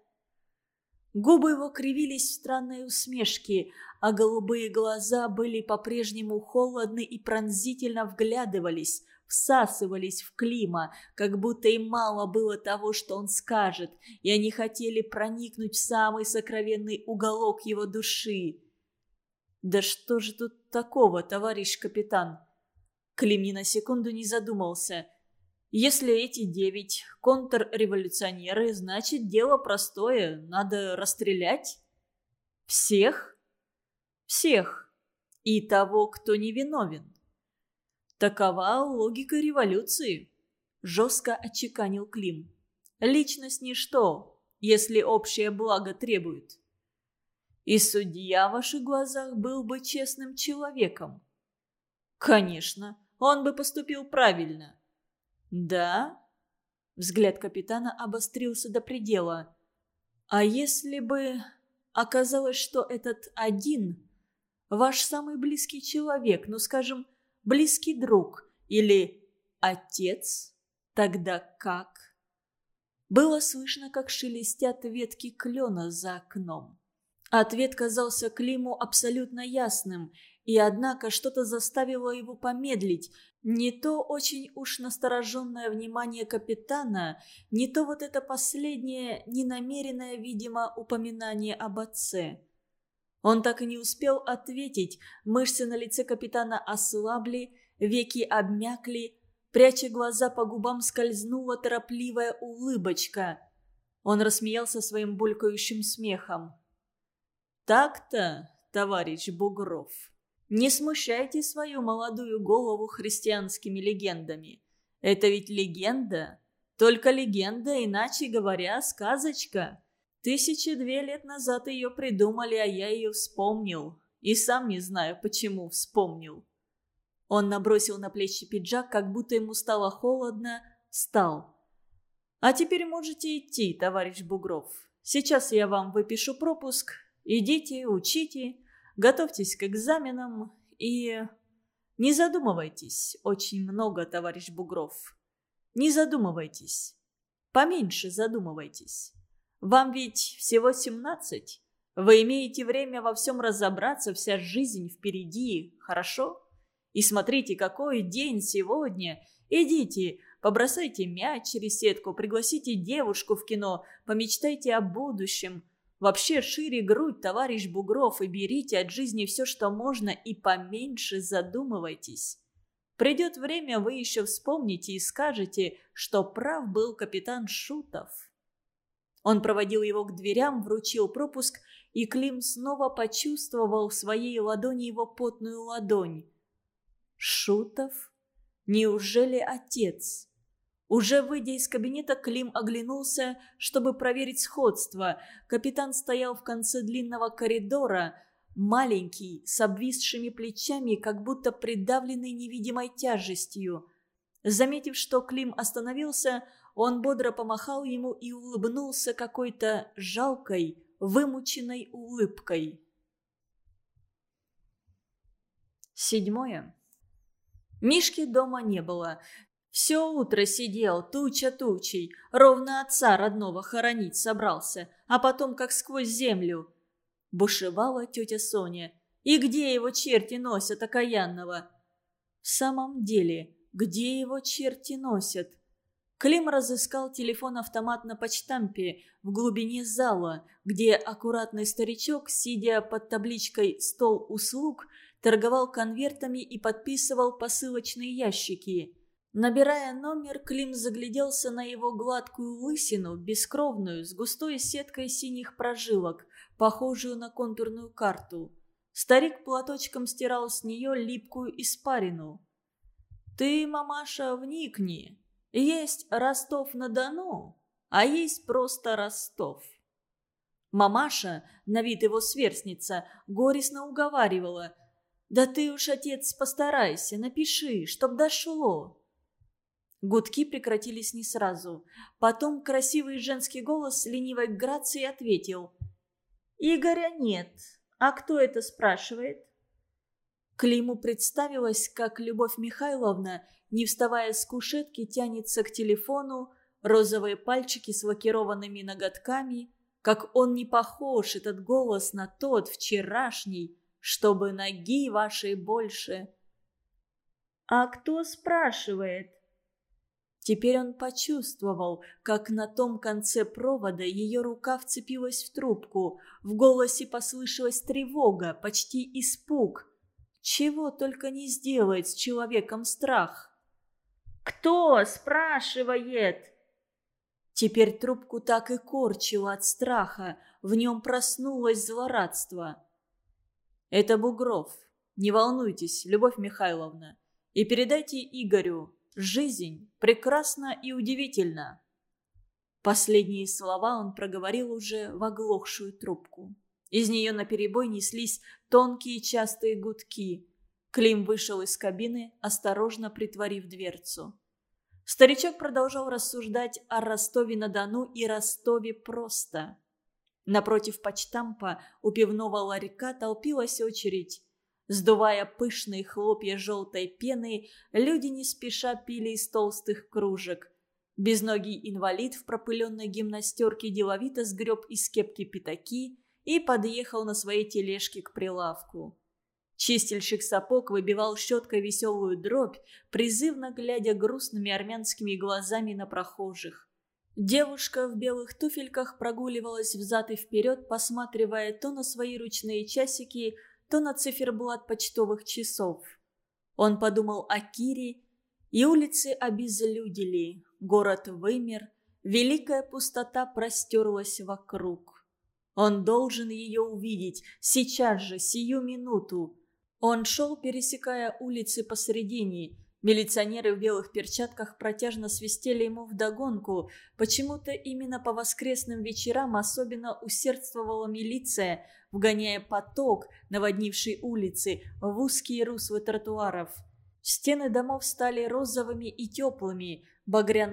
Speaker 1: Губы его кривились в странной усмешке, а голубые глаза были по-прежнему холодны и пронзительно вглядывались, всасывались в Клима, как будто им мало было того, что он скажет, и они хотели проникнуть в самый сокровенный уголок его души. «Да что же тут такого, товарищ капитан?» Клим ни на секунду не задумался. Если эти девять контрреволюционеры, значит, дело простое, надо расстрелять. Всех? Всех. И того, кто невиновен. Такова логика революции, жестко отчеканил Клим. Личность ничто, если общее благо требует. И судья в ваших глазах был бы честным человеком. Конечно, он бы поступил правильно. «Да?» Взгляд капитана обострился до предела. «А если бы оказалось, что этот один ваш самый близкий человек, ну, скажем, близкий друг или отец, тогда как?» Было слышно, как шелестят ветки клена за окном. Ответ казался Климу абсолютно ясным, и однако что-то заставило его помедлить, не то очень уж настороженное внимание капитана, не то вот это последнее, ненамеренное, видимо, упоминание об отце. Он так и не успел ответить, мышцы на лице капитана ослабли, веки обмякли, пряча глаза по губам скользнула торопливая улыбочка. Он рассмеялся своим булькающим смехом. «Так-то, товарищ Бугров». Не смущайте свою молодую голову христианскими легендами. Это ведь легенда. Только легенда, иначе говоря, сказочка. Тысячи две лет назад ее придумали, а я ее вспомнил. И сам не знаю, почему вспомнил. Он набросил на плечи пиджак, как будто ему стало холодно, встал. «А теперь можете идти, товарищ Бугров. Сейчас я вам выпишу пропуск. Идите, учите, Готовьтесь к экзаменам и... Не задумывайтесь очень много, товарищ Бугров. Не задумывайтесь. Поменьше задумывайтесь. Вам ведь всего семнадцать. Вы имеете время во всем разобраться, вся жизнь впереди, хорошо? И смотрите, какой день сегодня. Идите, побросайте мяч через сетку, пригласите девушку в кино, помечтайте о будущем – Вообще шире грудь, товарищ Бугров, и берите от жизни все, что можно, и поменьше задумывайтесь. Придет время, вы еще вспомните и скажете, что прав был капитан Шутов. Он проводил его к дверям, вручил пропуск, и Клим снова почувствовал в своей ладони его потную ладонь. Шутов? Неужели отец? Уже выйдя из кабинета, Клим оглянулся, чтобы проверить сходство. Капитан стоял в конце длинного коридора, маленький, с обвисшими плечами, как будто придавленный невидимой тяжестью. Заметив, что Клим остановился, он бодро помахал ему и улыбнулся какой-то жалкой, вымученной улыбкой. Седьмое. Мишки дома не было. Все утро сидел, туча тучей, ровно отца родного хоронить собрался, а потом как сквозь землю. Бушевала тетя Соня. И где его черти носят окаянного? В самом деле, где его черти носят? Клим разыскал телефон-автомат на почтампе в глубине зала, где аккуратный старичок, сидя под табличкой «Стол услуг», торговал конвертами и подписывал посылочные ящики. Набирая номер, Клим загляделся на его гладкую лысину, бескровную, с густой сеткой синих прожилок, похожую на контурную карту. Старик платочком стирал с нее липкую испарину. «Ты, мамаша, вникни. Есть Ростов-на-Дону, а есть просто Ростов». Мамаша, на вид его сверстница, горестно уговаривала. «Да ты уж, отец, постарайся, напиши, чтоб дошло». Гудки прекратились не сразу. Потом красивый женский голос ленивой грации ответил. «Игоря нет. А кто это спрашивает?» Климу представилось, как Любовь Михайловна, не вставая с кушетки, тянется к телефону, розовые пальчики с лакированными ноготками, как он не похож, этот голос, на тот вчерашний, чтобы ноги вашей больше. «А кто спрашивает?» Теперь он почувствовал, как на том конце провода ее рука вцепилась в трубку. В голосе послышалась тревога, почти испуг. Чего только не сделает с человеком страх. «Кто спрашивает?» Теперь трубку так и корчило от страха, в нем проснулось злорадство. «Это Бугров. Не волнуйтесь, Любовь Михайловна. И передайте Игорю, Жизнь прекрасна и удивительна. Последние слова он проговорил уже в оглохшую трубку. Из нее наперебой неслись тонкие частые гудки. Клим вышел из кабины, осторожно притворив дверцу. Старичок продолжал рассуждать о Ростове-на-Дону и Ростове просто. Напротив почтампа у пивного ларька толпилась очередь. Сдувая пышные хлопья желтой пены, люди не спеша пили из толстых кружек. Безногий инвалид в пропыленной гимнастерке деловито сгреб из кепки пятаки и подъехал на своей тележке к прилавку. Чистильщик сапог выбивал щеткой веселую дробь, призывно глядя грустными армянскими глазами на прохожих. Девушка в белых туфельках прогуливалась взад и вперед, посматривая то на свои ручные часики, то на циферблат почтовых часов. Он подумал о Кире, и улицы обезлюдили, город вымер, великая пустота простерлась вокруг. Он должен ее увидеть, сейчас же, сию минуту. Он шел, пересекая улицы посредине, Милиционеры в белых перчатках протяжно свистели ему вдогонку. Почему-то именно по воскресным вечерам особенно усердствовала милиция, вгоняя поток, наводнивший улицы, в узкие руслы тротуаров. Стены домов стали розовыми и теплыми, багряная